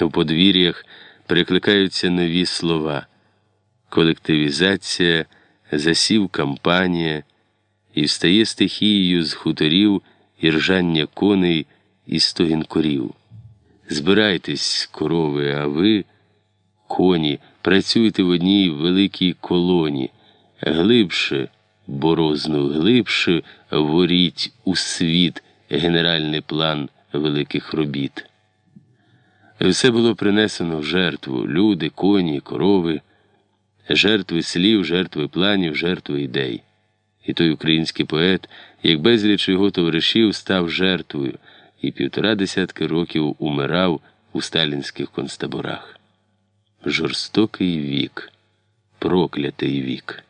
У подвір'ях перекликаються нові слова: колективізація, засів кампанія, і встає стихією з хуторів і ржання коней і стогін корів. Збирайтесь, корови, а ви, коні, працюйте в одній великій колоні, глибше, борозну, глибше воріть у світ генеральний план великих робіт. Все було принесено в жертву люди, коні, корови, жертви слів, жертви планів, жертви ідей. І той український поет, як безліч його товаришів, став жертвою і півтора десятки років умирав у сталінських концтаборах. Жорстокий вік, проклятий вік.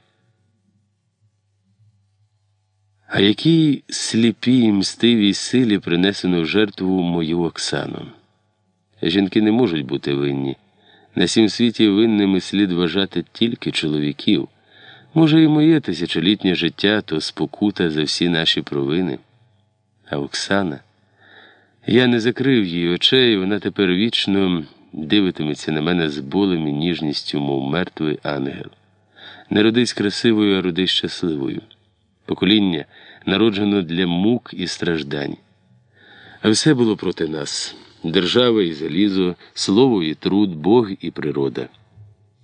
А якій сліпій мстивій силі принесено в жертву мою Оксану? Жінки не можуть бути винні. На сім світі винними слід вважати тільки чоловіків. Може, і моє тисячолітнє життя то спокута за всі наші провини. А Оксана, я не закрив її очей, вона тепер вічно дивитиметься на мене з болем і ніжністю, мов мертвий ангел. Не родись красивою, а родись щасливою. Покоління народжено для мук і страждань. А все було проти нас держава і залізо, слово і труд, Бог і природа.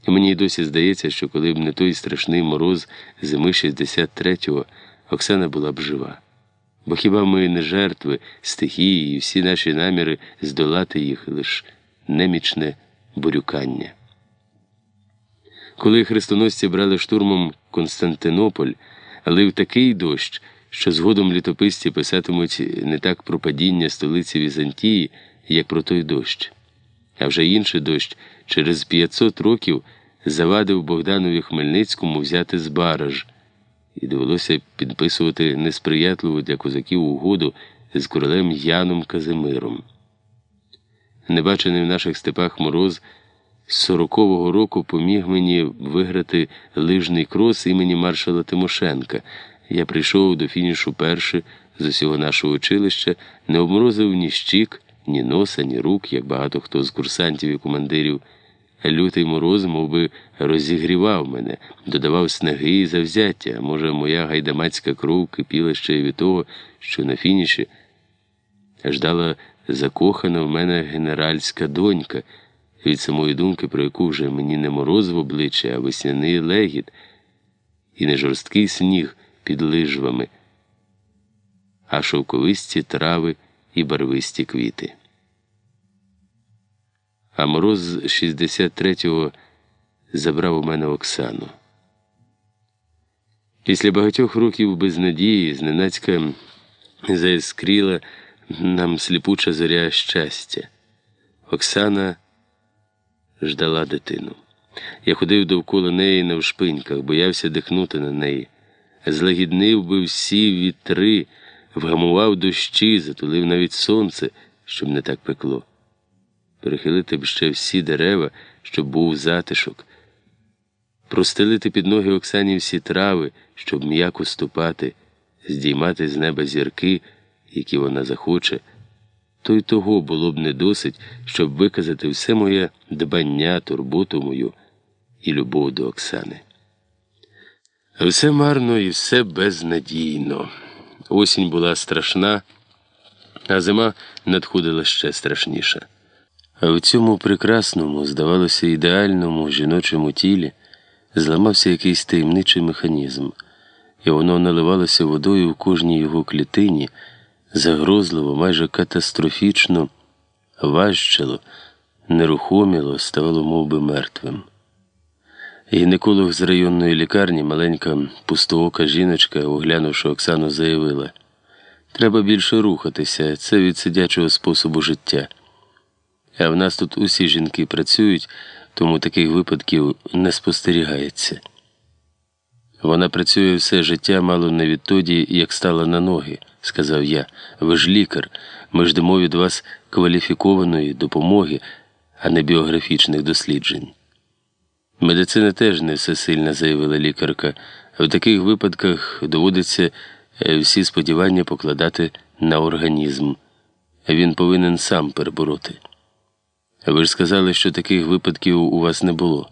Мені й досі здається, що коли б не той страшний мороз зими 63-го, Оксана була б жива. Бо хіба ми не жертви, стихії і всі наші наміри здолати їх лиш немічне бурюкання? Коли хрестоносці брали штурмом Константинополь, лив такий дощ, що згодом літописці писатимуть не так про падіння столиці Візантії, як про той дощ. А вже інший дощ через 500 років завадив Богданові Хмельницькому взяти з бараж, і довелося підписувати несприятливу для козаків угоду з королем Яном Казимиром. Небачений в наших степах мороз 40-го року поміг мені виграти лижний крос імені маршала Тимошенка. Я прийшов до фінішу перший з усього нашого училища, не обморозив ні щік, ні носа, ні рук, як багато хто з курсантів і командирів. Лютий мороз мов би, розігрівав мене, додавав снаги і завзяття. Може, моя гайдамацька кров кипіла ще й від того, що на фініші ждала закохана в мене генеральська донька, від самої думки, про яку вже мені не мороз в обличчя, а весняний легіт, і не жорсткий сніг під лижвами, а шовковисті трави і барвисті квіти. А мороз 63-го забрав у мене Оксану. Після багатьох років безнадії зненацька заіскріла нам сліпуча зоря щастя. Оксана ждала дитину. Я ходив довкола неї на вшпиньках, боявся дихнути на неї, злагіднив би всі вітри, вгамував дощі, затулив навіть сонце, щоб не так пекло перехилити б ще всі дерева, щоб був затишок, простелити під ноги Оксані всі трави, щоб м'яко ступати, здіймати з неба зірки, які вона захоче, то й того було б не досить, щоб виказати все моє дбання, турботу мою і любов до Оксани. Все марно і все безнадійно. Осінь була страшна, а зима надходила ще страшніша. А в цьому прекрасному, здавалося, ідеальному жіночому тілі зламався якийсь таємничий механізм, і воно наливалося водою в кожній його клітині, загрозливо, майже катастрофічно важчило, нерухоміло, ставало мов би, мертвим. Гінеколог з районної лікарні, маленька пустоока жіночка, оглянувши Оксану, заявила: треба більше рухатися, це від сидячого способу життя. А в нас тут усі жінки працюють, тому таких випадків не спостерігається. Вона працює все життя мало не відтоді, як стала на ноги, сказав я. Ви ж лікар, ми ждемо від вас кваліфікованої допомоги, а не біографічних досліджень. Медицина теж не всесильна, заявила лікарка. В таких випадках доводиться е, всі сподівання покладати на організм. Він повинен сам перебороти. Ви ж сказали, що таких випадків у вас не було.